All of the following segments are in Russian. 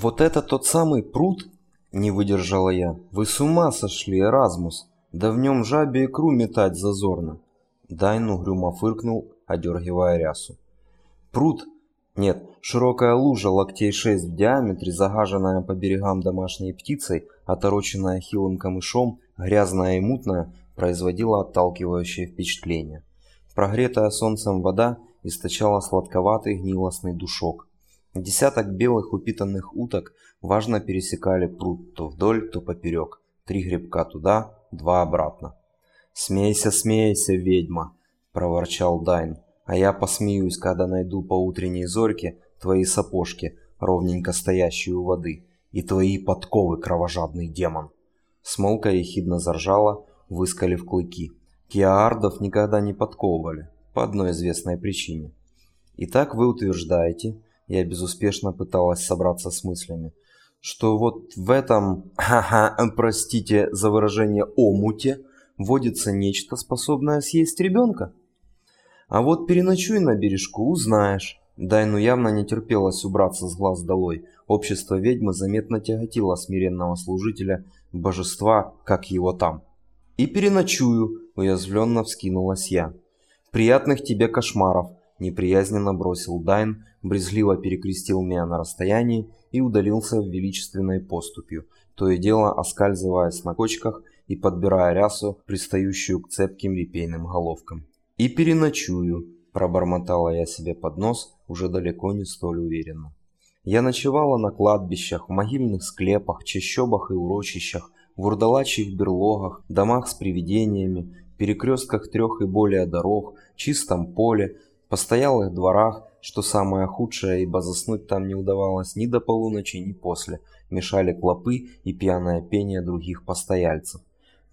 «Вот это тот самый пруд?» – не выдержала я. «Вы с ума сошли, Эразмус! Да в нем жабе икру метать зазорно!» Дайн угрюмо фыркнул, одергивая рясу. Пруд? Нет, широкая лужа локтей 6 в диаметре, загаженная по берегам домашней птицей, отороченная хилым камышом, грязная и мутная, производила отталкивающее впечатление. Прогретая солнцем вода источала сладковатый гнилостный душок. Десяток белых упитанных уток важно пересекали пруд то вдоль, то поперек. Три гребка туда, два обратно. «Смейся, смейся, ведьма!» – проворчал Дайн. «А я посмеюсь, когда найду по утренней зорьке твои сапожки, ровненько стоящие у воды, и твои подковы, кровожадный демон!» Смолка ехидно заржала, выскалив клыки. Киаардов никогда не подковывали, по одной известной причине. «Итак вы утверждаете, я безуспешно пыталась собраться с мыслями, что вот в этом, ха-ха, простите за выражение, омуте – водится нечто, способное съесть ребенка. А вот переночуй на бережку, узнаешь. Дайну явно не терпелось убраться с глаз долой. Общество ведьмы заметно тяготило смиренного служителя божества, как его там. «И переночую», – уязвленно вскинулась я. «Приятных тебе кошмаров», – неприязненно бросил Дайн, брезгливо перекрестил меня на расстоянии и удалился величественной поступью, то и дело оскальзываясь на кочках и подбирая рясу, пристающую к цепким репейным головкам. «И переночую», – пробормотала я себе под нос, уже далеко не столь уверенно. Я ночевала на кладбищах, в могильных склепах, чащобах и урочищах, в урдалачьих берлогах, домах с привидениями, перекрестках трех и более дорог, чистом поле, постоялых дворах, что самое худшее, ибо заснуть там не удавалось ни до полуночи, ни после, мешали клопы и пьяное пение других постояльцев.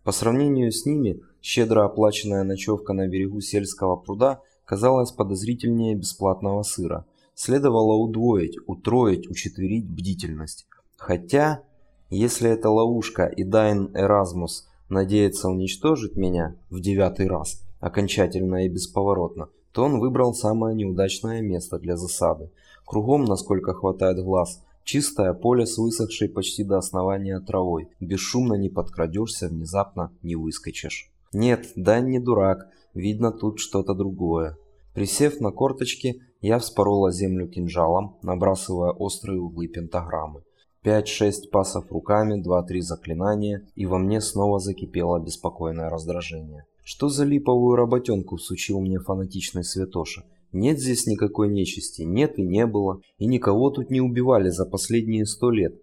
По сравнению с ними, щедро оплаченная ночевка на берегу сельского пруда казалась подозрительнее бесплатного сыра. Следовало удвоить, утроить, учетверить бдительность. Хотя, если это ловушка и Дайн Эразмус надеется уничтожить меня в девятый раз, окончательно и бесповоротно, то он выбрал самое неудачное место для засады. Кругом, насколько хватает глаз, Чистое поле с высохшей почти до основания травой. Бесшумно не подкрадешься, внезапно не выскочишь. Нет, Дань не дурак, видно тут что-то другое. Присев на корточки, я вспорола землю кинжалом, набрасывая острые углы пентаграммы. Пять-шесть пасов руками, два-три заклинания, и во мне снова закипело беспокойное раздражение. Что за липовую работенку всучил мне фанатичный святоша? Нет здесь никакой нечисти, нет и не было, и никого тут не убивали за последние сто лет.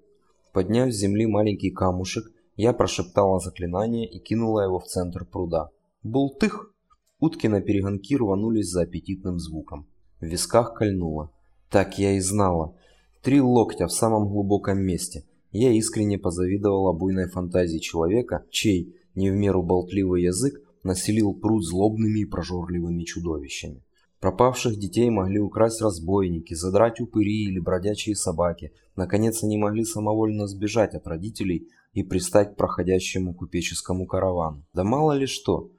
Подняв с земли маленький камушек, я прошептала заклинание и кинула его в центр пруда. Бултых! Утки на перегонки рванулись за аппетитным звуком. В висках кольнуло. Так я и знала. Три локтя в самом глубоком месте. Я искренне позавидовала буйной фантазии человека, чей, не в меру болтливый язык, населил пруд злобными и прожорливыми чудовищами. Пропавших детей могли украсть разбойники, задрать упыри или бродячие собаки. Наконец они могли самовольно сбежать от родителей и пристать к проходящему купеческому каравану. Да мало ли что.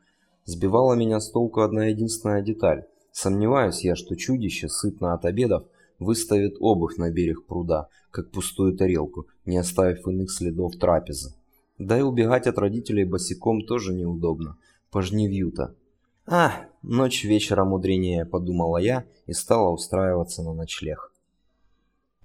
Сбивала меня с толку одна единственная деталь. Сомневаюсь я, что чудище, сытно от обедов, выставит обувь на берег пруда, как пустую тарелку, не оставив иных следов трапезы. Да и убегать от родителей босиком тоже неудобно. Пожневью-то. А, ночь вечера мудренее, подумала я и стала устраиваться на ночлег.